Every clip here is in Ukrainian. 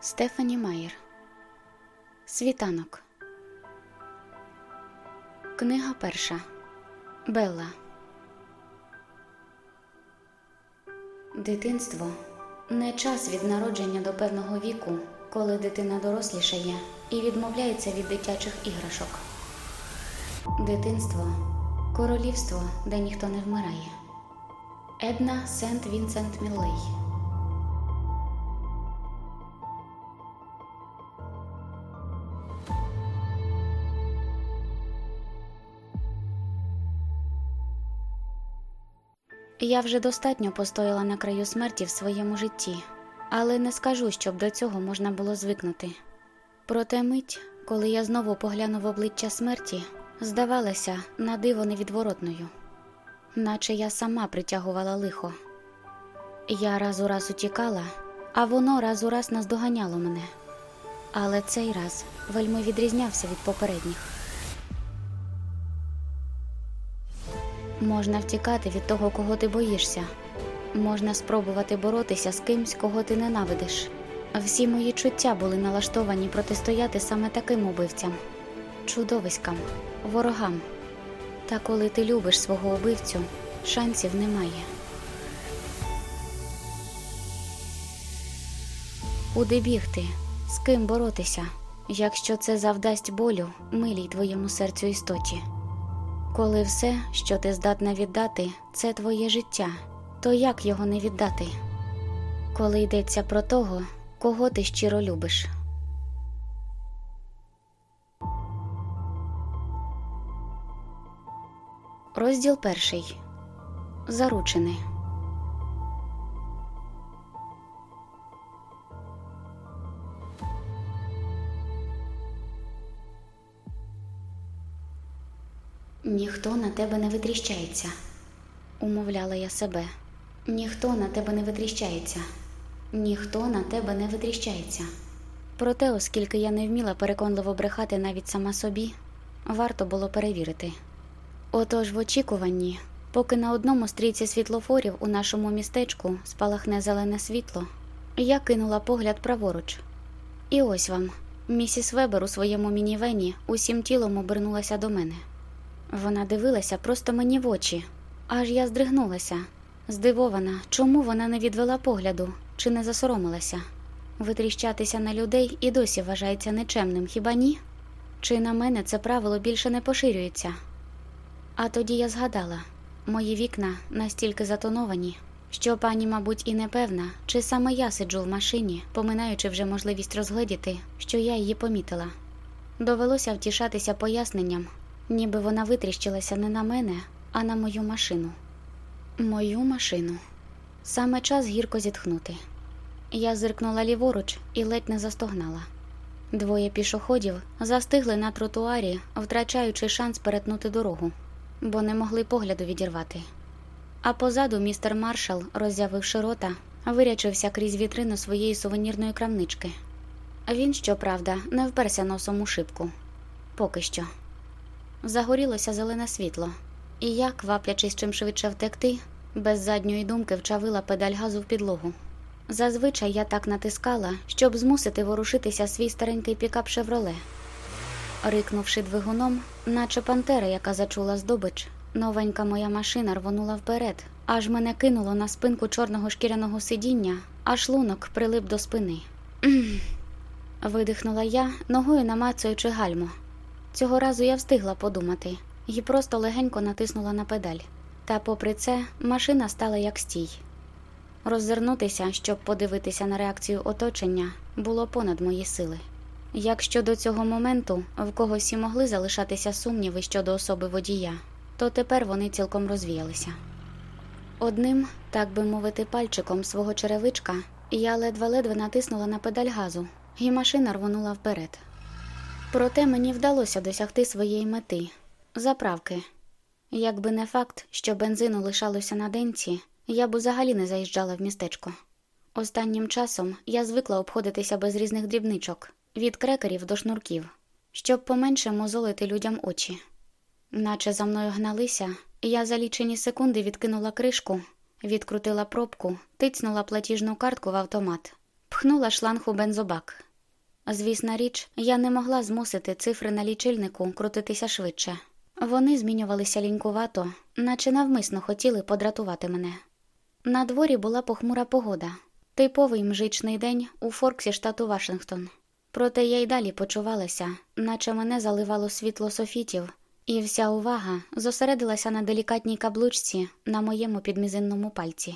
Стефані Майер Світанок. Книга перша. Белла. Дитинство не час від народження до певного віку, коли дитина дорослішає і відмовляється від дитячих іграшок. Дитинство королівство, де ніхто не вмирає. Една Сент Вінсент Міллей. Я вже достатньо постояла на краю смерті в своєму житті, але не скажу, щоб до цього можна було звикнути. Проте мить, коли я знову поглянув обличчя смерті, здавалася на диво невідворотною, наче я сама притягувала лихо. Я раз у раз утікала, а воно раз у раз наздоганяло мене. Але цей раз вельми відрізнявся від попередніх. Можна втікати від того, кого ти боїшся. Можна спробувати боротися з кимсь, кого ти ненавидиш. Всі мої чуття були налаштовані протистояти саме таким убивцям, чудовиськам, ворогам. Та коли ти любиш свого убивцю, шансів немає. Куди бігти? З ким боротися, якщо це завдасть болю милій твоєму серцю істоті? Коли все, що ти здатна віддати, це твоє життя, то як його не віддати? Коли йдеться про того, кого ти щиро любиш? Розділ перший. Заручений. Ніхто на тебе не витріщається, умовляла я себе. Ніхто на тебе не витріщається, ніхто на тебе не витріщається. Проте, оскільки я не вміла переконливо брехати навіть сама собі, варто було перевірити. Отож, в очікуванні, поки на одному стрійці світлофорів у нашому містечку спалахне зелене світло, я кинула погляд праворуч. І ось вам, місіс Вебер у своєму мінівені усім тілом обернулася до мене. Вона дивилася просто мені в очі, аж я здригнулася, здивована, чому вона не відвела погляду чи не засоромилася. Витріщатися на людей і досі вважається нечемним, хіба ні? Чи на мене це правило більше не поширюється? А тоді я згадала мої вікна настільки затоновані, що пані, мабуть, і не певна, чи саме я сиджу в машині, поминаючи вже можливість розгледіти, що я її помітила. Довелося втішатися поясненням, ніби вона витріщилася не на мене, а на мою машину. Мою машину. Саме час гірко зітхнути. Я зиркнула ліворуч і ледь не застогнала. Двоє пішоходів застигли на тротуарі, втрачаючи шанс перетнути дорогу, бо не могли погляду відірвати. А позаду містер маршал, роззявивши рота, вирячився крізь вітрину своєї сувенірної крамнички. Він, щоправда, не вперся носом у шибку. Поки що. Загорілося зелене світло, і я, кваплячись чим швидше втекти, без задньої думки вчавила педаль газу в підлогу. Зазвичай я так натискала, щоб змусити ворушитися свій старенький пікап шевроле. Рикнувши двигуном, наче пантера, яка зачула здобич, новенька моя машина рвонула вперед, аж мене кинуло на спинку чорного шкіряного сидіння, аж лунок прилип до спини. Видихнула я, ногою намацуючи гальмо. Цього разу я встигла подумати і просто легенько натиснула на педаль. Та, попри це, машина стала як стій. Роззирнутися, щоб подивитися на реакцію оточення, було понад мої сили. Якщо до цього моменту в когось і могли залишатися сумніви щодо особи водія, то тепер вони цілком розвіялися. Одним, так би мовити, пальчиком свого черевичка я ледве-ледве натиснула на педаль газу, і машина рвонула вперед. Проте мені вдалося досягти своєї мети заправки. Якби не факт, що бензину лишалося на денці, я б взагалі не заїжджала в містечко. Останнім часом я звикла обходитися без різних дрібничок від крекерів до шнурків, щоб поменше мозолити людям очі. Наче за мною гналися, я за лічені секунди відкинула кришку, відкрутила пробку, тицнула платіжну картку в автомат пхнула шланг у бензобак. Звісна річ, я не могла змусити цифри на лічильнику крутитися швидше. Вони змінювалися лінькувато, наче навмисно хотіли подратувати мене. На дворі була похмура погода, типовий мжичний день у Форксі штату Вашингтон. Проте я й далі почувалася, наче мене заливало світло софітів, і вся увага зосередилася на делікатній каблучці на моєму підмізинному пальці.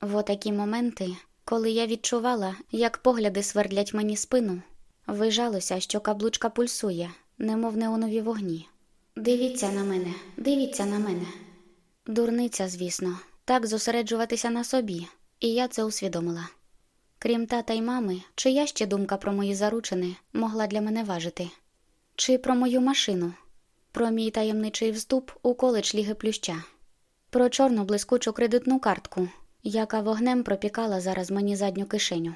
В отакі моменти, коли я відчувала, як погляди свердлять мені спину, вижалося, що каблучка пульсує, немов неонові вогні. Дивіться на мене, дивіться на мене. Дурниця, звісно, так зосереджуватися на собі, і я це усвідомила. Крім тата й мами, чия ще думка про мої заручини могла для мене важити? Чи про мою машину, про мій таємничий вступ у коледж Ліги Плюща, про чорну блискучу кредитну картку, яка вогнем пропікала зараз мені задню кишеню.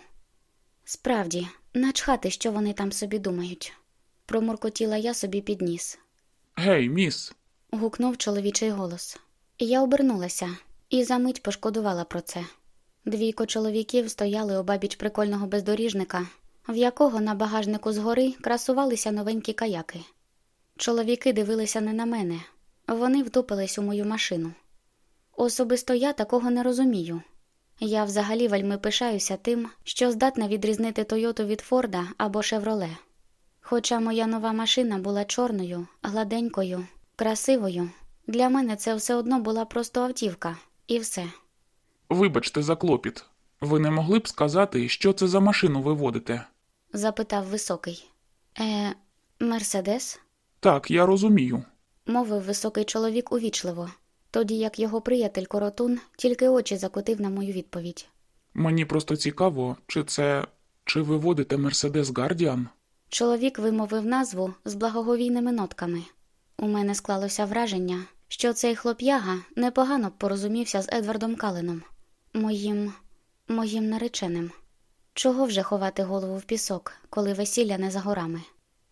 Справді, начхати, що вони там собі думають. Промуркотіла я собі під ніс. Гей, міс, Гукнув чоловічий голос. Я обернулася і за мить пошкодувала про це. Двійко чоловіків стояли обабіч прикольного бездоріжника, в якого на багажнику згори красувалися новенькі каяки. Чоловіки дивилися не на мене, вони втупились у мою машину. Особисто я такого не розумію. Я взагалі вельми пишаюся тим, що здатна відрізнити Тойоту від Форда або Шевроле. Хоча моя нова машина була чорною, гладенькою, красивою, для мене це все одно була просто автівка, і все. вибачте за клопіт. Ви не могли б сказати, що це за машину ви водите? запитав високий. Е, Мерседес? Так, я розумію. мовив високий чоловік увічливо, тоді як його приятель Коротун тільки очі закотив на мою відповідь. Мені просто цікаво, чи це. чи ви водите Мерседес Гардіан? Чоловік вимовив назву з благоговійними нотками. У мене склалося враження, що цей хлоп'яга непогано порозумівся з Едвардом Каленом, моїм моїм нареченим. Чого вже ховати голову в пісок, коли весілля не за горами?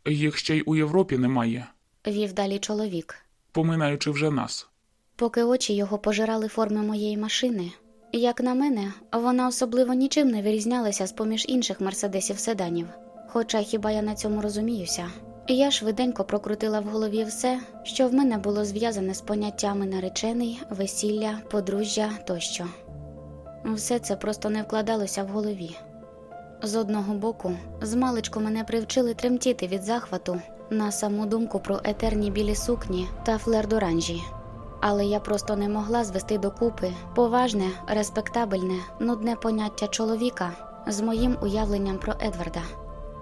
Їх ще й у Європі немає, вів далі чоловік. поминаючи вже нас. Поки очі його пожирали форми моєї машини, як на мене, вона особливо нічим не вирізнялася з поміж інших мерседесів седанів. Хоча хіба я на цьому розуміюся. Я швиденько прокрутила в голові все, що в мене було зв'язане з поняттями наречений, весілля, подружжя тощо. Все це просто не вкладалося в голові. З одного боку, змалечку мене привчили тремтіти від захвату на саму думку про етерні білі сукні та флер-доранжі. Але я просто не могла звести докупи поважне, респектабельне, нудне поняття чоловіка з моїм уявленням про Едварда.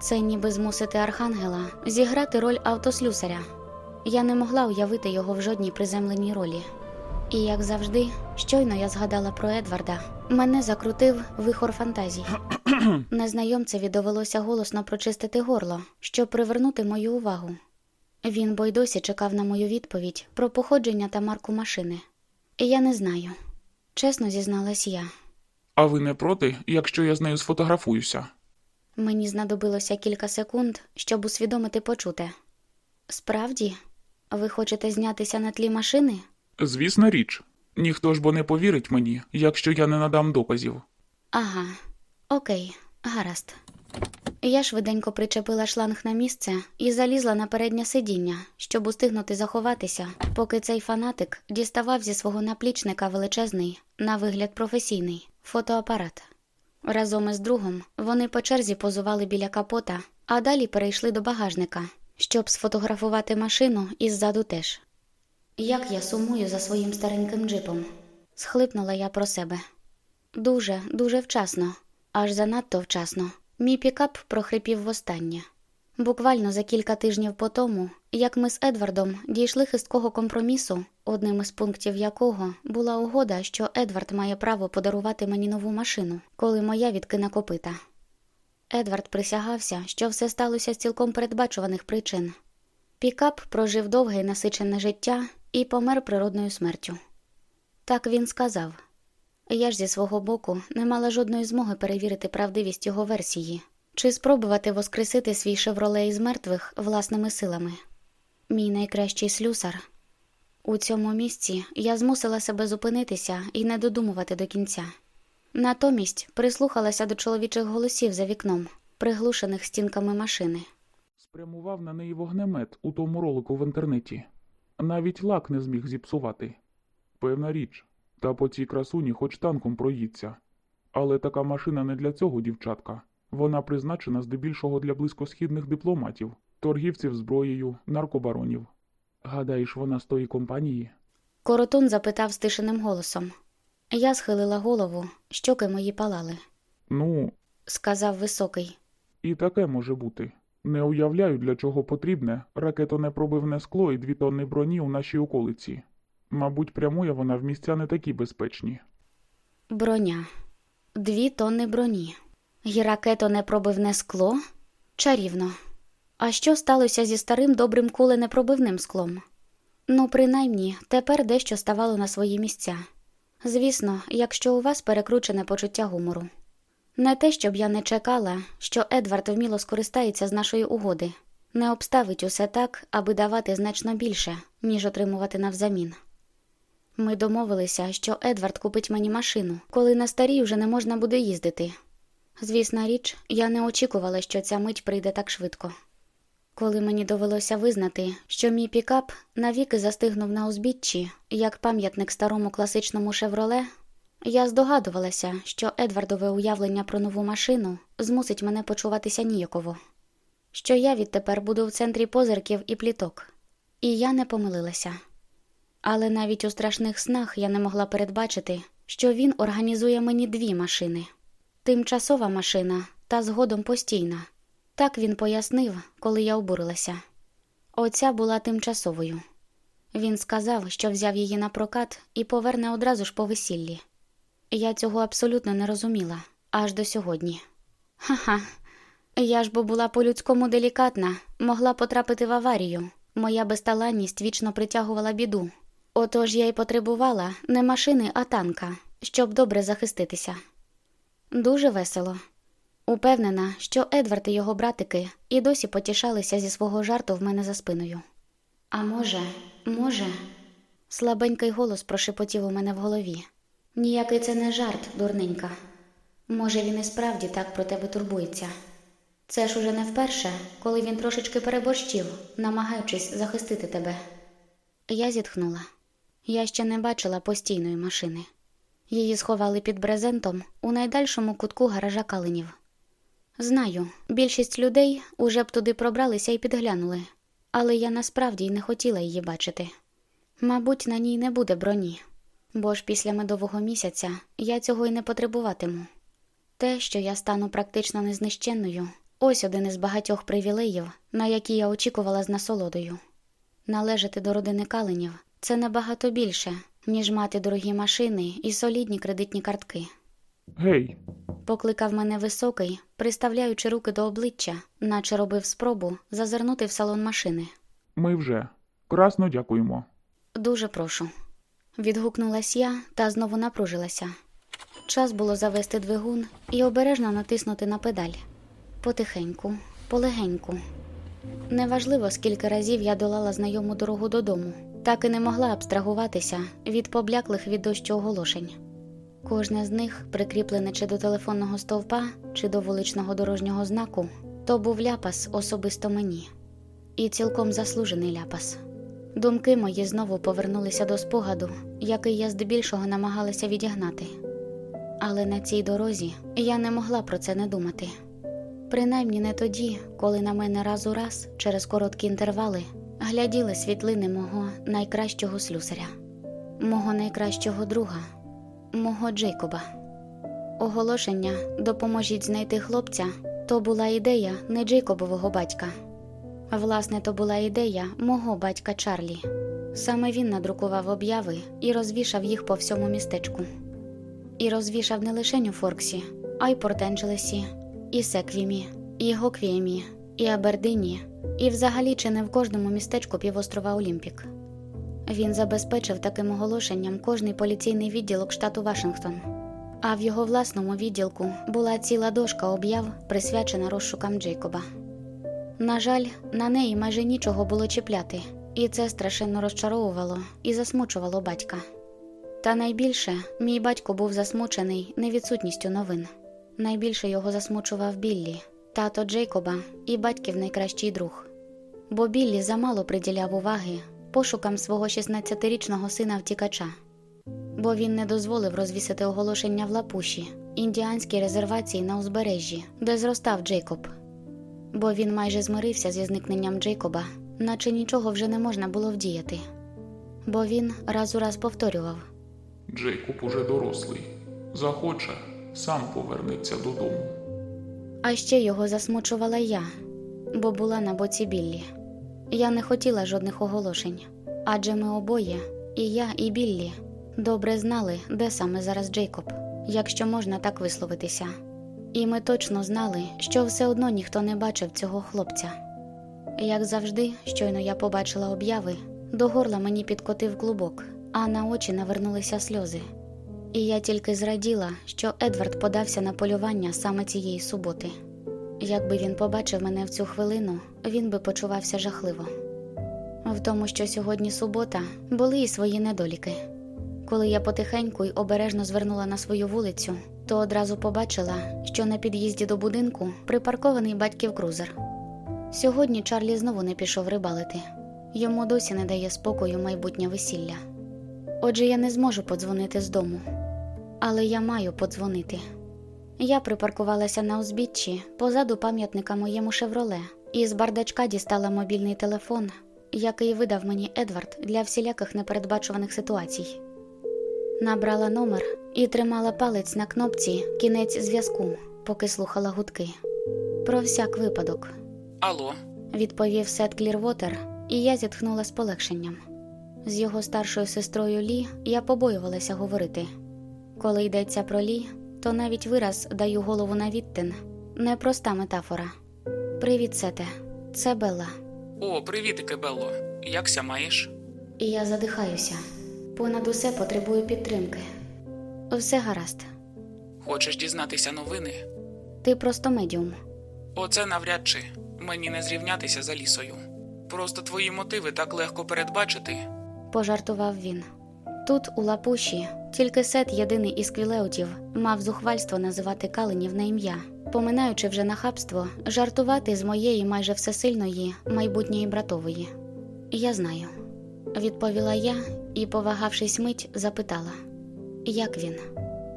Це ніби змусити архангела зіграти роль автослюсаря. Я не могла уявити його в жодній приземленій ролі. І, як завжди, щойно я згадала про Едварда, мене закрутив вихор фантазій. Незнайомцеві довелося голосно прочистити горло, щоб привернути мою увагу. Він бо й досі чекав на мою відповідь про походження та марку машини. Я не знаю. Чесно зізналась я. А ви не проти, якщо я з нею сфотографуюся? Мені знадобилося кілька секунд, щоб усвідомити почуте. Справді, ви хочете знятися на тлі машини? Звісна річ. Ніхто ж бо не повірить мені, якщо я не надам доказів. Ага, окей, гаразд. Я швиденько причепила шланг на місце і залізла на переднє сидіння, щоб устигнути заховатися, поки цей фанатик діставав зі свого наплічника величезний, на вигляд професійний, фотоапарат. Разом із другом вони по черзі позували біля капота, а далі перейшли до багажника, щоб сфотографувати машину і ззаду теж. Як я сумую за своїм стареньким джипом, схлипнула я про себе. Дуже, дуже вчасно, аж занадто вчасно. Мій пікап прохрипів востаннє. Буквально за кілька тижнів по тому, як ми з Едвардом дійшли хисткого компромісу, одним із пунктів якого була угода, що Едвард має право подарувати мені нову машину, коли моя відкине копита. Едвард присягався, що все сталося з цілком передбачуваних причин. Пікап прожив довге і насичене життя і помер природною смертю. Так він сказав. Я ж зі свого боку не мала жодної змоги перевірити правдивість його версії чи спробувати воскресити свій шевроле із мертвих власними силами. Мій найкращий слюсар. У цьому місці я змусила себе зупинитися і не додумувати до кінця. Натомість прислухалася до чоловічих голосів за вікном, приглушених стінками машини. Спрямував на неї вогнемет у тому ролику в інтернеті. Навіть лак не зміг зіпсувати. Певна річ, та по цій красуні хоч танком проїдься. Але така машина не для цього, дівчатка. Вона призначена здебільшого для близькосхідних дипломатів, торгівців зброєю, наркобаронів. Гадаєш, вона з тої компанії? Коротун запитав стишеним голосом. Я схилила голову, щоки мої палали, Ну, сказав високий. і таке може бути. Не уявляю, для чого потрібне ракетонепробивне скло і дві тонни броні у нашій околиці. Мабуть, прямує вона в місця не такі безпечні. Броня. Дві тонни броні. І ракетонепробивне скло? Чарівно. А що сталося зі старим добрим куленепробивним склом? Ну, принаймні, тепер дещо ставало на свої місця. Звісно, якщо у вас перекручене почуття гумору. Не те, щоб я не чекала, що Едвард вміло скористається з нашої угоди, не обставить усе так, аби давати значно більше, ніж отримувати навзамін. Ми домовилися, що Едвард купить мені машину, коли на старій вже не можна буде їздити. Звісна річ, я не очікувала, що ця мить прийде так швидко. Коли мені довелося визнати, що мій пікап навіки застигнув на узбіччі, як пам'ятник старому класичному шевроле, я здогадувалася, що Едвардове уявлення про нову машину змусить мене почуватися ніяково, що я відтепер буду в центрі позирків і пліток. І я не помилилася. Але навіть у страшних снах я не могла передбачити, що він організує мені дві машини тимчасова машина та згодом постійна. Так він пояснив, коли я обурилася. Оця була тимчасовою. Він сказав, що взяв її на прокат і поверне одразу ж по весіллі. Я цього абсолютно не розуміла аж до сьогодні. Ха-ха, я ж бо була по-людському делікатна, могла потрапити в аварію. Моя безталанність вічно притягувала біду. Отож я й потребувала не машини, а танка, щоб добре захиститися. Дуже весело. Упевнена, що Едвард і його братики і досі потішалися зі свого жарту в мене за спиною. А може, може, слабенький голос прошепотів у мене в голові. Ніякий це не жарт, дурненька. Може, він і справді так про тебе турбується. Це ж уже не вперше, коли він трошечки переборщив, намагаючись захистити тебе. Я зітхнула. Я ще не бачила постійної машини. Її сховали під брезентом у найдальшому кутку гаража калинів. Знаю, більшість людей уже б туди пробралися і підглянули, але я насправді й не хотіла її бачити. Мабуть, на ній не буде броні, бо ж після медового місяця я цього й не потребуватиму. Те, що я стану практично незнищенною, ось один із багатьох привілеїв, на які я очікувала з насолодою. Належати до родини калинів це набагато більше, ніж мати дорогі машини і солідні кредитні картки. Гей, Покликав мене високий, приставляючи руки до обличчя, наче робив спробу зазирнути в салон машини. ми вже. Красно дякуємо. Дуже прошу. Відгукнулась я та знову напружилася. Час було завести двигун і обережно натиснути на педаль. Потихеньку, полегеньку. Неважливо, скільки разів я долала знайому дорогу додому, так і не могла абстрагуватися від побляклих від дощу оголошень. Кожне з них, прикріплене чи до телефонного стовпа, чи до вуличного дорожнього знаку, то був ляпас особисто мені, і цілком заслужений ляпас. Думки мої знову повернулися до спогаду, який я здебільшого намагалася відігнати. Але на цій дорозі я не могла про це не думати. Принаймні не тоді, коли на мене раз у раз, через короткі інтервали, гляділи світлини мого найкращого слюсаря, мого найкращого друга, мого Джейкоба. Оголошення Допоможіть знайти хлопця то була ідея не Джейкобового батька. Власне, то була ідея мого батька Чарлі. Саме він надрукував обяви і розвішав їх по всьому містечку. І розвішав не лише у Форксі, а й Порт-Енджелесі, і Секвімі, і Гоквіємі, і Абердині, і взагалі чи не в кожному містечку півострова Олімпік. Він забезпечив таким оголошенням кожний поліційний відділок штату Вашингтон. А в його власному відділку була ціла дошка об'яв, присвячена розшукам Джейкоба. На жаль, на неї майже нічого було чіпляти, і це страшенно розчаровувало і засмучувало батька. Та найбільше мій батько був засмучений невідсутністю новин. Найбільше його засмучував Біллі, тато Джейкоба і батьків найкращий друг. Бо Біллі замало приділяв уваги пошукам свого 16-річного сина втікача, бо він не дозволив розвісити оголошення в лапуші, індіанській резервації на узбережжі, де зростав Джейкоб. Бо він майже змирився зі зникненням Джейкоба, наче нічого вже не можна було вдіяти. Бо він раз у раз повторював. Джейкоб уже дорослий. Захоче, сам повернеться додому. А ще його засмучувала я, бо була на боці Біллі. Я не хотіла жодних оголошень, адже ми обоє, і я, і Біллі, добре знали, де саме зараз Джейкоб, якщо можна так висловитися. І ми точно знали, що все одно ніхто не бачив цього хлопця. Як завжди, щойно я побачила обяви, до горла мені підкотив клубок, а на очі навернулися сльози. І я тільки зраділа, що Едвард подався на полювання саме цієї суботи. Якби він побачив мене в цю хвилину, він би почувався жахливо. В тому, що сьогодні субота, були і свої недоліки. Коли я потихеньку й обережно звернула на свою вулицю, то одразу побачила, що на під'їзді до будинку припаркований батьків крузер. Сьогодні Чарлі знову не пішов рибалити. Йому досі не дає спокою майбутнє весілля. Отже, я не зможу подзвонити з дому, але я маю подзвонити. Я припаркувалася на узбіччі позаду пам'ятника моєму шевроле і з бардачка дістала мобільний телефон, який видав мені Едвард для всіляких непередбачуваних ситуацій. Набрала номер і тримала палець на кнопці кінець зв'язку, поки слухала гудки. Про всяк випадок, Алло, відповів Сет Клірвотер, і я зітхнула з полегшенням. З його старшою сестрою Лі я побоювалася говорити. Коли йдеться про Лі, то навіть вираз даю голову на відтин непроста метафора. Привіт, Сете, це Белла. о, привітики, Белло. Якся маєш? І я задихаюся. Понад усе потребую підтримки. Все гаразд. Хочеш дізнатися новини? Ти просто медіум. Оце навряд чи мені не зрівнятися за лісою. Просто твої мотиви так легко передбачити. пожартував він. Тут, у лапуші, тільки сет єдиний із квілеутів мав зухвальство називати каленів на ім'я, поминаючи вже нахабство, жартувати з моєї майже всесильної майбутньої братової. Я знаю, відповіла я і, повагавшись мить, запитала, як він?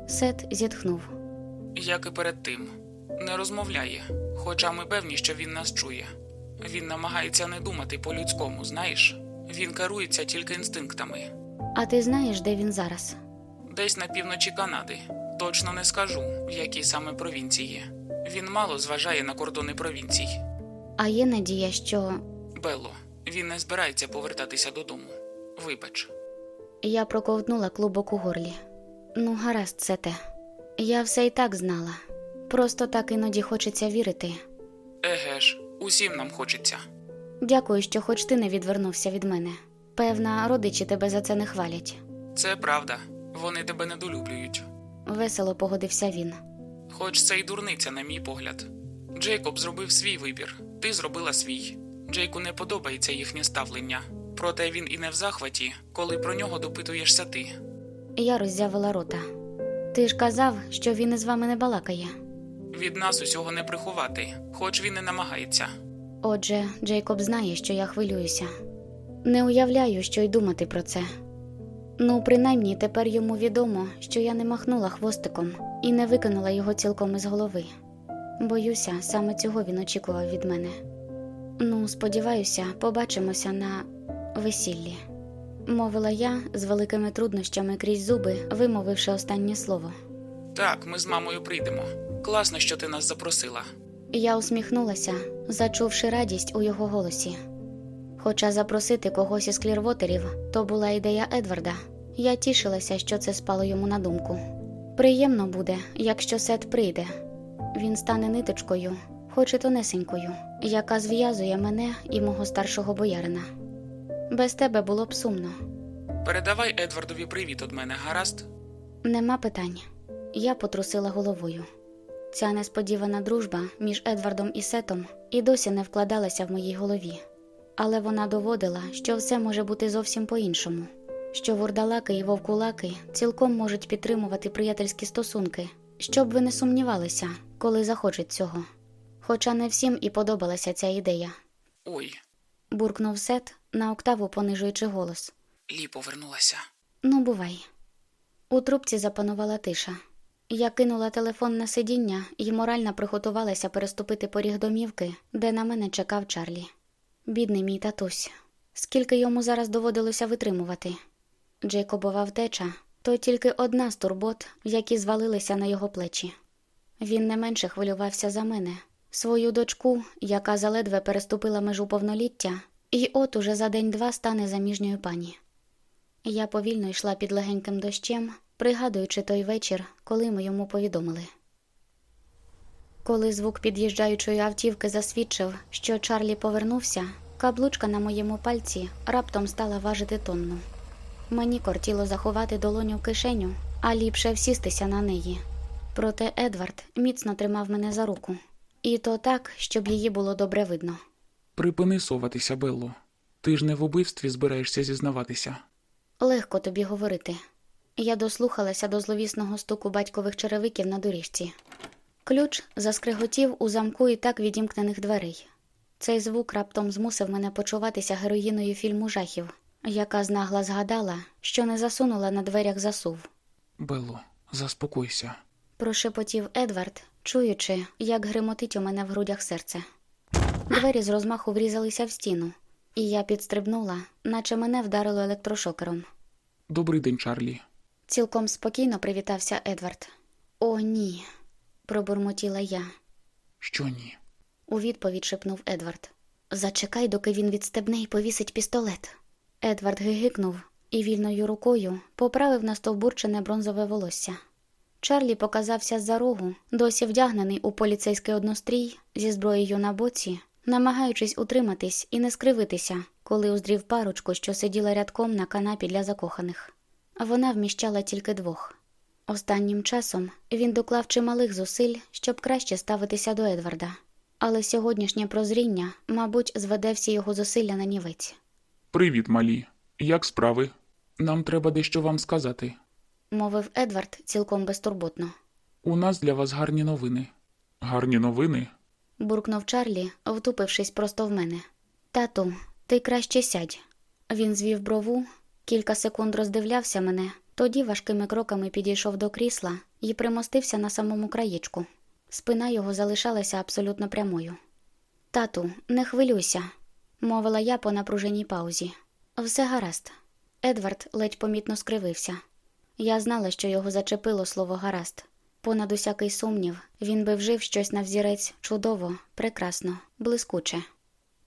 Сет зітхнув. Як і перед тим. Не розмовляє, хоча ми певні, що він нас чує. Він намагається не думати по-людському, знаєш? Він керується тільки інстинктами. А ти знаєш, де він зараз? Десь на півночі Канади. Точно не скажу, в якій саме провінції. Він мало зважає на кордони провінцій. А є надія, що Белло, він не збирається повертатися додому. Вибач. я проковтнула клубок у горлі. Ну, гаразд, це те. Я все і так знала. Просто так іноді хочеться вірити. Еге ж, усім нам хочеться. Дякую, що хоч ти не відвернувся від мене. Певна, родичі тебе за це не хвалять. Це правда, вони тебе недолюблюють. Весело погодився він. Хоч це й дурниця, на мій погляд. Джейкоб зробив свій вибір, ти зробила свій. Джейку не подобається їхнє ставлення, проте він і не в захваті, коли про нього допитуєшся ти. Я роззявила рота. Ти ж казав, що він із вами не балакає. Від нас усього не приховати, хоч він і намагається. Отже, Джейкоб знає, що я хвилююся. Не уявляю, що й думати про це. Ну, принаймні, тепер йому відомо, що я не махнула хвостиком і не викинула його цілком із голови. Боюся, саме цього він очікував від мене. Ну, сподіваюся, побачимося на весіллі, мовила я з великими труднощами крізь зуби, вимовивши останнє слово. Так, ми з мамою прийдемо. Класно, що ти нас запросила. Я усміхнулася, зачувши радість у його голосі. Хоча запросити когось із клірвотерів то була ідея Едварда, я тішилася, що це спало йому на думку. Приємно буде, якщо Сет прийде. Він стане ниточкою, хоч і тонесенькою, яка зв'язує мене і мого старшого боярина. Без тебе було б сумно. Передавай Едвардові привіт від мене, гаразд? Нема питань. Я потрусила головою. Ця несподівана дружба між Едвардом і Сетом і досі не вкладалася в моїй голові, але вона доводила, що все може бути зовсім по-іншому, що вурдалаки і вовкулаки цілком можуть підтримувати приятельські стосунки, щоб ви не сумнівалися, коли захочуть цього. Хоча не всім і подобалася ця ідея, Ой, буркнув Сет на октаву понижуючи голос. Лі повернулася. Ну, бувай. У трубці запанувала тиша. Я кинула телефон на сидіння і морально приготувалася переступити поріг домівки, де на мене чекав Чарлі. Бідний мій татусь. Скільки йому зараз доводилося витримувати? Джейкобова втеча то тільки одна з турбот, які звалилися на його плечі. Він не менше хвилювався за мене, свою дочку, яка заледве переступила межу повноліття, і от уже за день-два стане заміжньою пані. Я повільно йшла під легеньким дощем, пригадуючи той вечір, коли ми йому повідомили. Коли звук під'їжджаючої автівки засвідчив, що Чарлі повернувся, каблучка на моєму пальці раптом стала важити тонну. Мені кортіло заховати долоню в кишеню, а ліпше всістися на неї. Проте Едвард міцно тримав мене за руку, і то так, щоб її було добре видно. Припини соватися, Белло. Ти ж не в убивстві збираєшся зізнаватися. Легко тобі говорити. Я дослухалася до зловісного стуку батькових черевиків на доріжці. Ключ заскриготів у замку і так відімкнених дверей. Цей звук раптом змусив мене почуватися героїною фільму жахів, яка знагла згадала, що не засунула на дверях засув. Белло, заспокойся. Прошепотів Едвард, чуючи, як гримотить у мене в грудях серце. Двері з розмаху врізалися в стіну, і я підстрибнула, наче мене вдарило електрошокером. Добрий день, Чарлі. Цілком спокійно привітався Едвард. О, ні, пробурмотіла я. Що ні? У відповідь шепнув Едвард. Зачекай, доки він відстебне і повісить пістолет. Едвард гигикнув і вільною рукою поправив настовбурчене бронзове волосся. Чарлі показався з-за рогу, досі вдягнений у поліцейський однострій зі зброєю на боці, намагаючись утриматись і не скривитися, коли уздрів парочку, що сиділа рядком на канапі для закоханих. Вона вміщала тільки двох. Останнім часом він доклав чималих зусиль, щоб краще ставитися до Едварда, але сьогоднішнє прозріння, мабуть, зведе всі його зусилля на нівець. Привіт, малі. Як справи? Нам треба дещо вам сказати. мовив Едвард цілком безтурботно. У нас для вас гарні новини. Гарні новини? буркнув Чарлі, втупившись просто в мене. Тату, ти краще сядь. Він звів брову, кілька секунд роздивлявся мене, тоді важкими кроками підійшов до крісла і примостився на самому краєчку. Спина його залишалася абсолютно прямою. Тату, не хвилюйся, мовила я по напруженій паузі. Все гаразд. Едвард ледь помітно скривився. Я знала, що його зачепило слово гаразд. Понад усякий сумнів, він би вжив щось на взірець чудово, прекрасно, блискуче.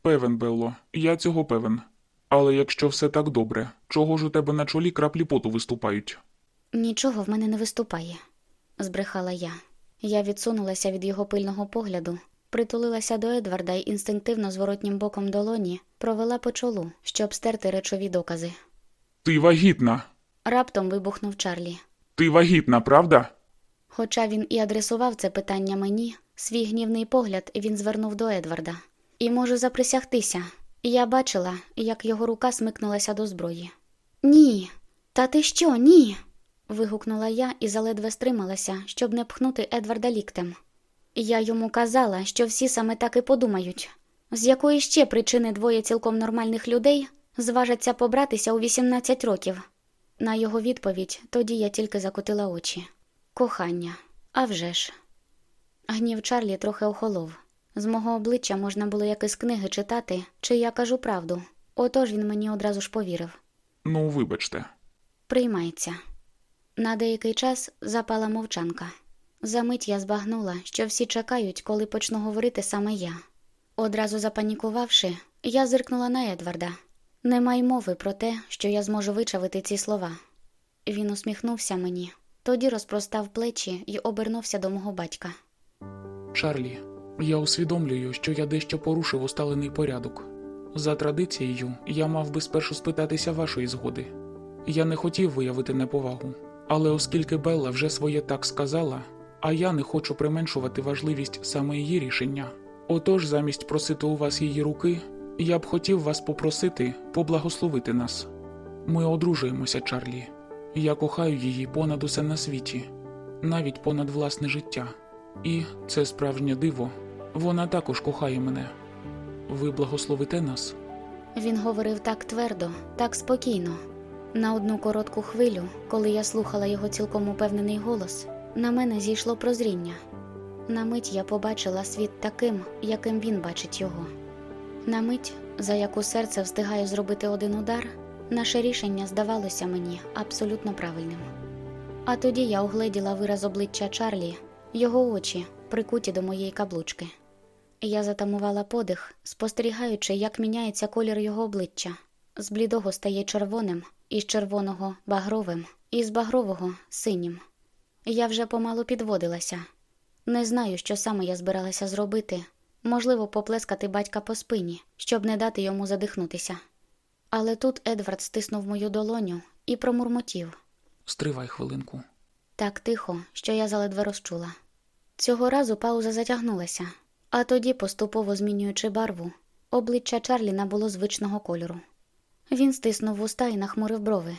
Певен, Белло, я цього певен. Але якщо все так добре, чого ж у тебе на чолі краплі поту виступають? Нічого в мене не виступає, збрехала я. Я відсунулася від його пильного погляду, притулилася до Едварда і інстинктивно зворотнім боком долоні провела по чолу, щоб стерти речові докази. Ти вагітна. Раптом вибухнув Чарлі. Ти вагітна, правда? Хоча він і адресував це питання мені, свій гнівний погляд він звернув до Едварда. І можу заприсягтися. Я бачила, як його рука смикнулася до зброї. Ні, та ти що, ні? вигукнула я і заледве стрималася, щоб не пхнути Едварда ліктем. Я йому казала, що всі саме так і подумають. З якої ще причини двоє цілком нормальних людей зважаться побратися у 18 років? На його відповідь тоді я тільки закотила очі. Кохання, а вже ж. Гнів Чарлі трохи охолов. З мого обличчя можна було як із книги читати, чи я кажу правду. Отож він мені одразу ж повірив. Ну, вибачте. Приймається. На деякий час запала мовчанка. Замить я збагнула, що всі чекають, коли почну говорити саме я. Одразу запанікувавши, я зиркнула на Едварда. Нема й мови про те, що я зможу вичавити ці слова. Він усміхнувся мені, тоді розпростав плечі і обернувся до мого батька. Чарлі, я усвідомлюю, що я дещо порушив усталений порядок. За традицією, я мав би спершу спитатися вашої згоди. Я не хотів виявити неповагу, але оскільки Белла вже своє так сказала, а я не хочу применшувати важливість саме її рішення. Отож, замість просити у вас її руки, я б хотів вас попросити поблагословити нас. Ми одружуємося, Чарлі. Я кохаю її понад усе на світі, навіть понад власне життя. І це справжнє диво. Вона також кохає мене. Ви благословите нас. Він говорив так твердо, так спокійно. На одну коротку хвилю, коли я слухала його цілком упевнений голос, на мене зійшло прозріння. На мить я побачила світ таким, яким він бачить його. На мить, за яку серце встигає зробити один удар, наше рішення здавалося мені абсолютно правильним. А тоді я угледіла вираз обличчя Чарлі, його очі, прикуті до моєї каблучки. Я затамувала подих, спостерігаючи, як міняється колір його обличчя. З блідого стає червоним, із червоного багровим, і з багрового синім. Я вже помалу підводилася. Не знаю, що саме я збиралася зробити, можливо, поплескати батька по спині, щоб не дати йому задихнутися. Але тут Едвард стиснув мою долоню і промурмотів Стривай хвилинку. так тихо, що я заледве розчула. Цього разу пауза затягнулася, а тоді, поступово змінюючи барву, обличчя Чарлі набуло звичного кольору. Він стиснув вуста і нахмурив брови.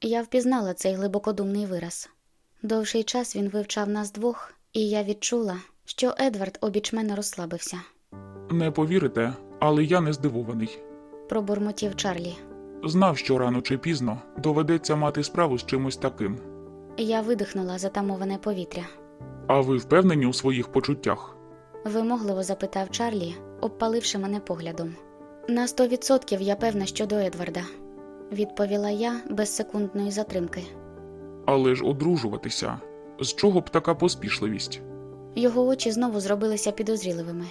Я впізнала цей глибокодумний вираз. Довший час він вивчав нас двох, і я відчула, що Едвард обіч мене розслабився. Не повірите, але я не здивований. Пробурмотів Чарлі. Знав, що рано чи пізно доведеться мати справу з чимось таким. Я видихнула затамоване повітря. А ви впевнені у своїх почуттях? Вимогливо запитав Чарлі, обпаливши мене поглядом. На сто відсотків я певна щодо Едварда, відповіла я без секундної затримки. Але ж одружуватися. З чого б така поспішливість? Його очі знову зробилися підозріливими.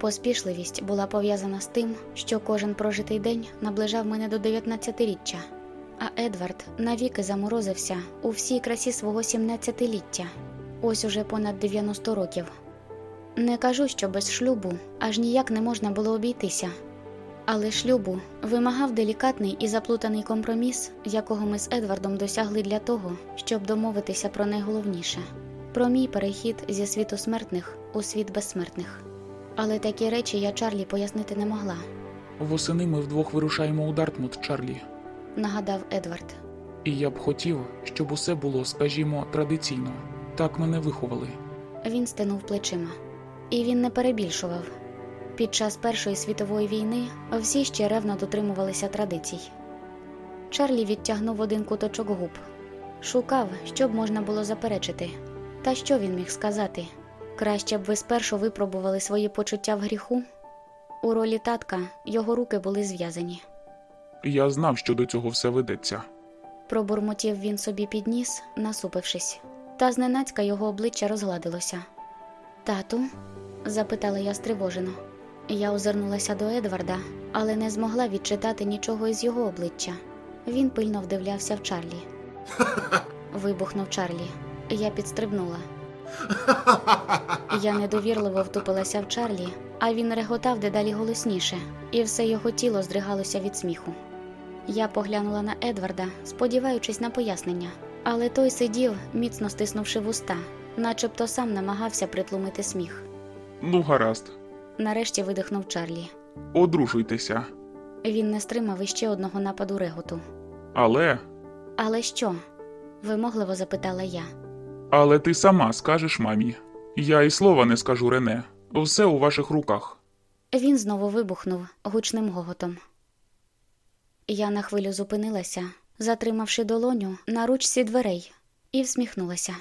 Поспішливість була пов'язана з тим, що кожен прожитий день наближав мене до 19-річчя, а Едвард навіки заморозився у всій красі свого 17-ліття, ось уже понад 90 років. Не кажу, що без шлюбу аж ніяк не можна було обійтися. Але шлюбу вимагав делікатний і заплутаний компроміс, якого ми з Едвардом досягли для того, щоб домовитися про найголовніше про мій перехід зі світу смертних у світ безсмертних. Але такі речі я Чарлі пояснити не могла, Восени ми вдвох вирушаємо у Дартмут, Чарлі. нагадав Едвард. І я б хотів, щоб усе було, скажімо, традиційно. Так мене виховали. Він стинув плечима. І він не перебільшував. Під час Першої світової війни всі ще ревно дотримувалися традицій. Чарлі відтягнув один куточок губ, шукав, що б можна було заперечити. Та що він міг сказати? Краще б ви спершу випробували свої почуття в гріху. У ролі татка його руки були зв'язані. Я знав, що до цього все ведеться. Пробурмотів він собі під ніс, насупившись, та зненацька його обличчя розгладилося. Тату? Запитала я стривожено. Я озирнулася до Едварда, але не змогла відчитати нічого із його обличчя. Він пильно вдивлявся в Чарлі. Вибухнув Чарлі. Я підстрибнула. Я недовірливо втупилася в Чарлі, а він реготав дедалі голосніше, і все його тіло здригалося від сміху. Я поглянула на Едварда, сподіваючись на пояснення, але той сидів, міцно стиснувши вуста, начебто сам намагався притлумити сміх. Ну, гаразд, Нарешті видихнув Чарлі. одружуйтеся. Він не стримав іще одного нападу реготу. Але. Але що? вимогливо запитала я. Але ти сама скажеш мамі. Я і слова не скажу Рене. Все у ваших руках. Він знову вибухнув гучним гоготом. Я на хвилю зупинилася, затримавши долоню на ручці дверей, і всміхнулася.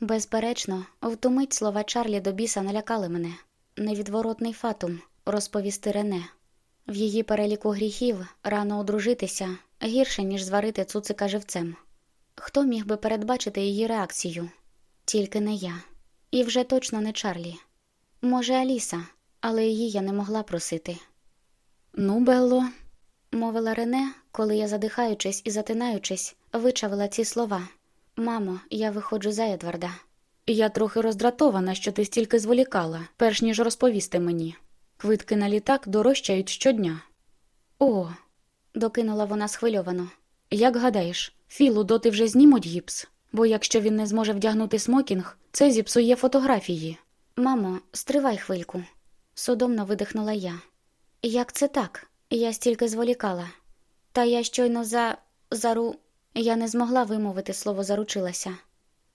Безперечно, в ту мить слова Чарлі до біса налякали мене. Невідворотний фатум розповісти Рене. В її переліку гріхів рано одружитися гірше, ніж зварити цуцика живцем. Хто міг би передбачити її реакцію? Тільки не я. І вже точно не Чарлі. Може, Аліса, але її я не могла просити. Ну, Белло, мовила Рене, коли я, задихаючись і затинаючись, вичавила ці слова. Мамо, я виходжу за Едварда. Я трохи роздратована, що ти стільки зволікала, перш ніж розповісти мені. Квитки на літак дорожчають щодня. О, докинула вона схвильовано. Як гадаєш, Філу доти вже знімуть гіпс, бо якщо він не зможе вдягнути смокінг, це зіпсує фотографії. Мамо, стривай хвильку, судомно видихнула я. Як це так? Я стільки зволікала. Та я щойно за. зару. Я не змогла вимовити слово заручилася.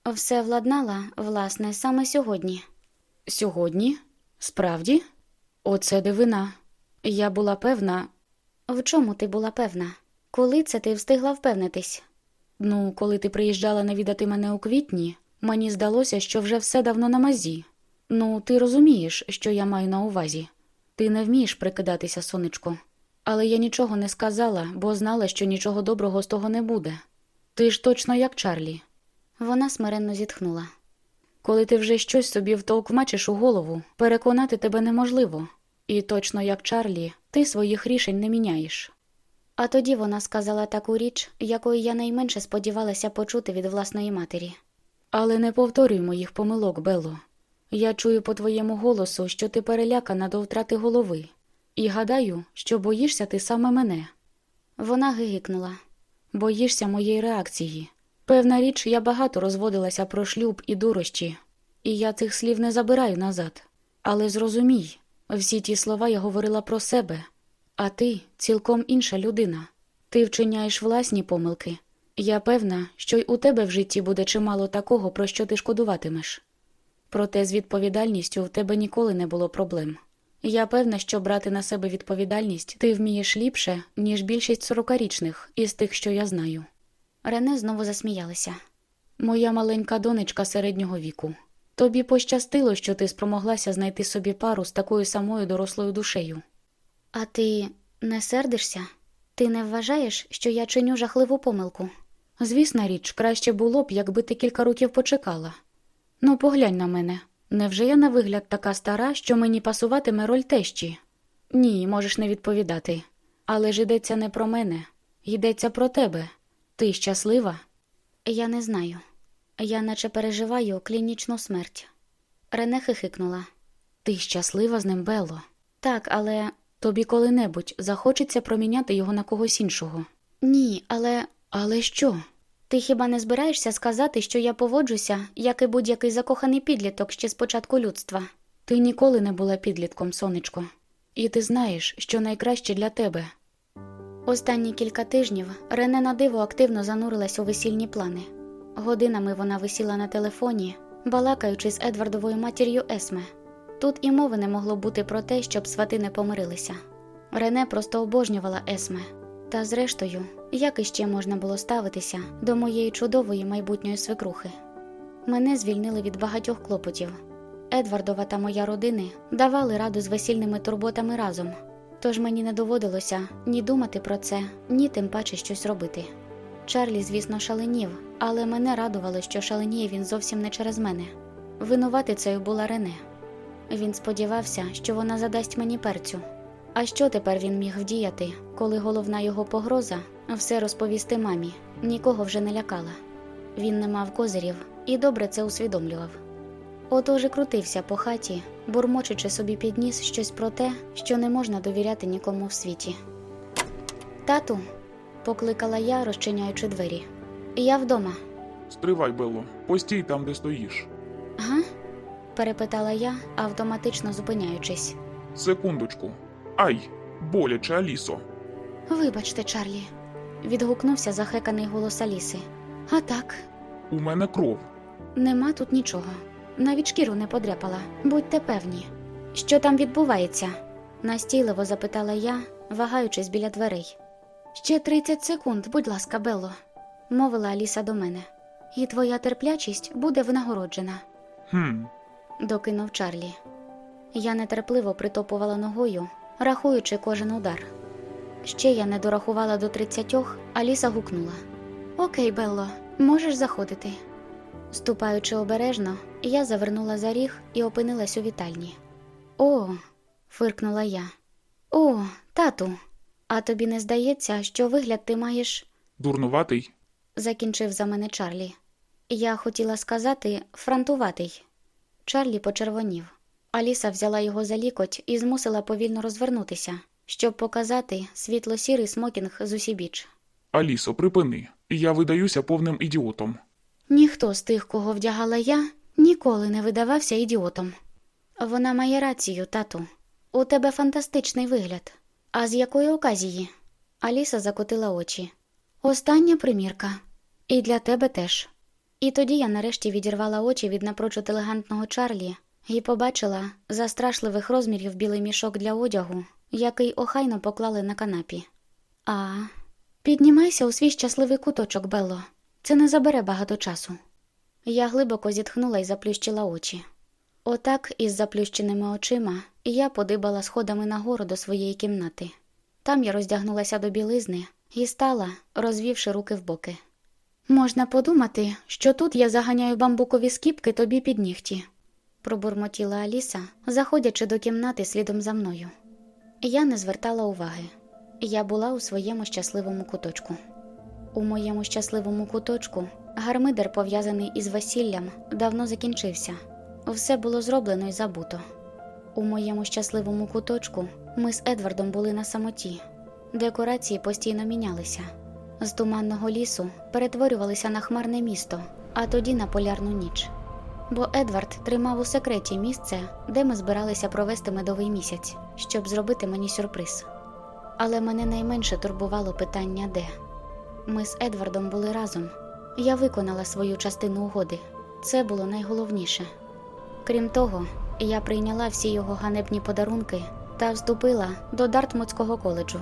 Все владнала, власне, саме сьогодні. Сьогодні? Справді? Оце дивина. Я була певна, В чому ти була певна? Коли це ти встигла впевнитись? ну, коли ти приїжджала навідати мене у квітні, мені здалося, що вже все давно на мазі. Ну, ти розумієш, що я маю на увазі. Ти не вмієш прикидатися, сонечко. Але я нічого не сказала, бо знала, що нічого доброго з того не буде. Ти ж точно як Чарлі. Вона смиренно зітхнула. Коли ти вже щось собі втовкмачиш у голову, переконати тебе неможливо. І точно як Чарлі, ти своїх рішень не міняєш. А тоді вона сказала таку річ, якої я найменше сподівалася почути від власної матері. Але не повторюй моїх помилок, Белло. Я чую по твоєму голосу, що ти перелякана до втрати голови, і гадаю, що боїшся ти саме мене. Вона гигикнула. Боїшся моєї реакції. Певна річ, я багато розводилася про шлюб і дурощі, і я цих слів не забираю назад. Але зрозумій, всі ті слова я говорила про себе, а ти цілком інша людина. Ти вчиняєш власні помилки. Я певна, що й у тебе в житті буде чимало такого, про що ти шкодуватимеш. Проте з відповідальністю в тебе ніколи не було проблем. Я певна, що брати на себе відповідальність ти вмієш ліпше, ніж більшість сорокарічних із тих, що я знаю. Рене знову засміялася. Моя маленька донечка середнього віку. Тобі пощастило, що ти спромоглася знайти собі пару з такою самою дорослою душею. А ти не сердишся? Ти не вважаєш, що я чиню жахливу помилку? Звісна річ, краще було б, якби ти кілька років почекала. Ну, поглянь на мене. Невже я на вигляд така стара, що мені пасуватиме роль тещі? Ні, можеш не відповідати. Але ж йдеться не про мене, йдеться про тебе. Ти щаслива? Я не знаю. Я наче переживаю клінічну смерть. Рене хихикнула. Ти щаслива з ним, Белло? Так, але Тобі коли-небудь захочеться проміняти його на когось іншого. ні, але Але що? Ти хіба не збираєшся сказати, що я поводжуся, як і будь-який закоханий підліток ще з початку людства? Ти ніколи не була підлітком, сонечко. І ти знаєш, що найкраще для тебе. Останні кілька тижнів Рене на диво активно занурилась у весільні плани. Годинами вона висіла на телефоні, балакаючи з Едвардовою матір'ю Есме. Тут і мови не могло бути про те, щоб свати не помирилися. Рене просто обожнювала Есме. Та зрештою, як іще можна було ставитися до моєї чудової майбутньої свекрухи? Мене звільнили від багатьох клопотів. Едвардова та моя родини давали раду з весільними турботами разом, тож мені не доводилося ні думати про це, ні тим паче щось робити. Чарлі, звісно, шаленів, але мене радувало, що шаленіє він зовсім не через мене. Винуватицею була Рене. Він сподівався, що вона задасть мені перцю. А що тепер він міг вдіяти, коли головна його погроза все розповісти мамі, нікого вже не лякала. Він не мав козирів і добре це усвідомлював. Отож і крутився по хаті, бурмочучи собі під ніс щось про те, що не можна довіряти нікому в світі. Тату, покликала я, розчиняючи двері. Я вдома. Стривай, Белло, постій там, де стоїш. Га? перепитала я, автоматично зупиняючись. Секундочку. Ай, боляче, Алісо. Вибачте, Чарлі, відгукнувся захеканий голос Аліси. А так, У мене кров. нема тут нічого. Навіть шкіру не подряпала. Будьте певні. Що там відбувається? настійливо запитала я, вагаючись біля дверей. Ще 30 секунд, будь ласка, Белло, мовила Аліса до мене. І твоя терплячість буде винагороджена, Хм, докинув Чарлі. Я нетерпливо притопувала ногою, рахуючи кожен удар. Ще я не дорахувала до тридцятьох, Аліса гукнула: Окей, Белло, можеш заходити. Ступаючи обережно, я завернула за ріг і опинилась у вітальні. О, фиркнула я. О, тату, а тобі не здається, що вигляд ти маєш, дурнуватий. закінчив за мене Чарлі. Я хотіла сказати фронтуватий. Чарлі почервонів. Аліса взяла його за лікоть і змусила повільно розвернутися, щоб показати світло-сірий смокінг з усібіч. Алісо, припини. Я видаюся повним ідіотом. Ніхто з тих, кого вдягала я, ніколи не видавався ідіотом. Вона має рацію, тату. У тебе фантастичний вигляд. А з якої оказії? Аліса закотила очі. Остання примірка. І для тебе теж. І тоді я нарешті відірвала очі від напрочуд елегантного Чарлі і побачила застрашливих розмірів білий мішок для одягу, який охайно поклали на канапі. А, піднімайся у свій щасливий куточок, Белло. Це не забере багато часу. Я глибоко зітхнула і заплющила очі. Отак, із заплющеними очима, я подибала сходами нагору до своєї кімнати. Там я роздягнулася до білизни і стала, розвівши руки в боки. Можна подумати, що тут я заганяю бамбукові скіпки тобі під нігті, пробурмотіла Аліса, заходячи до кімнати слідом за мною. Я не звертала уваги. Я була у своєму щасливому куточку. У моєму щасливому куточку гармидер, пов'язаний із весіллям, давно закінчився. Все було зроблено і забуто. У моєму щасливому куточку ми з Едвардом були на самоті. Декорації постійно мінялися. З туманного лісу перетворювалися на хмарне місто, а тоді на полярну ніч. Бо Едвард тримав у секреті місце, де ми збиралися провести медовий місяць, щоб зробити мені сюрприз. Але мене найменше турбувало питання де. Ми з Едвардом були разом. Я виконала свою частину угоди. Це було найголовніше. Крім того, я прийняла всі його ганебні подарунки та вступила до Дартмутського коледжу.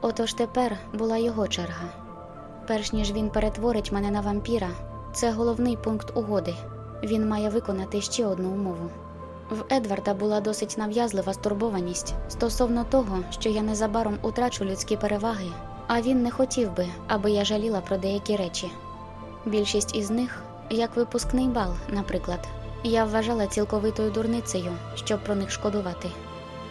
Отож тепер була його черга. Перш ніж він перетворить мене на вампіра, це головний пункт угоди. Він має виконати ще одну умову. В Едварда була досить нав'язлива стурбованість стосовно того, що я незабаром утрачу людські переваги, а він не хотів би, аби я жаліла про деякі речі. Більшість із них, як випускний бал, наприклад, я вважала цілковитою дурницею, щоб про них шкодувати.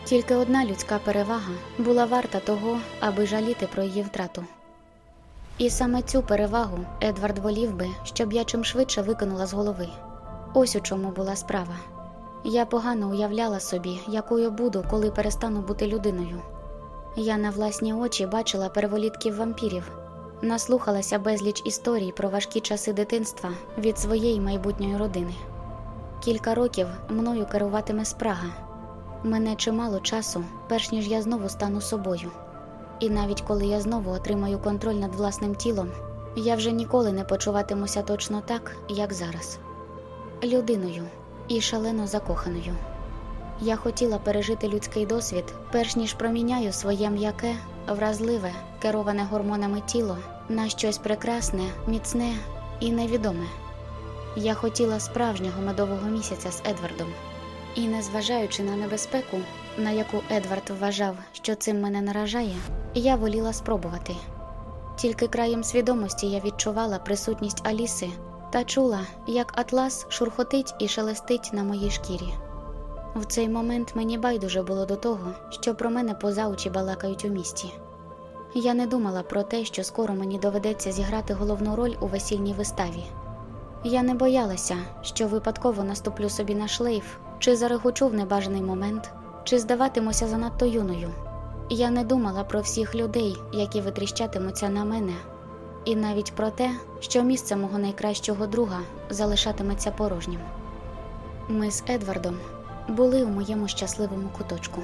Тільки одна людська перевага була варта того, аби жаліти про її втрату. І саме цю перевагу Едвард волів би, щоб я чим швидше викинула з голови. Ось у чому була справа. Я погано уявляла собі, якою буду, коли перестану бути людиною. Я на власні очі бачила переволітків вампірів, наслухалася безліч історій про важкі часи дитинства від своєї майбутньої родини. Кілька років мною керуватиме спрага. Мене чимало часу, перш ніж я знову стану собою. І навіть коли я знову отримаю контроль над власним тілом, я вже ніколи не почуватимуся точно так, як зараз. Людиною і шалено закоханою. Я хотіла пережити людський досвід, перш ніж проміняю своє м'яке, вразливе, кероване гормонами тіло на щось прекрасне, міцне і невідоме. Я хотіла справжнього медового місяця з Едвардом. І, незважаючи на небезпеку, на яку Едвард вважав, що цим мене наражає, я воліла спробувати. Тільки краєм свідомості я відчувала присутність Аліси та чула, як атлас шурхотить і шелестить на моїй шкірі. В цей момент мені байдуже було до того, що про мене поза очі балакають у місті. Я не думала про те, що скоро мені доведеться зіграти головну роль у весільній виставі. Я не боялася, що випадково наступлю собі на шлейф, чи зарегочу в небажаний момент, чи здаватимуся занадто юною. Я не думала про всіх людей, які витріщатимуться на мене, і навіть про те, що місце мого найкращого друга залишатиметься порожнім. Ми з Едвардом були у моєму щасливому куточку.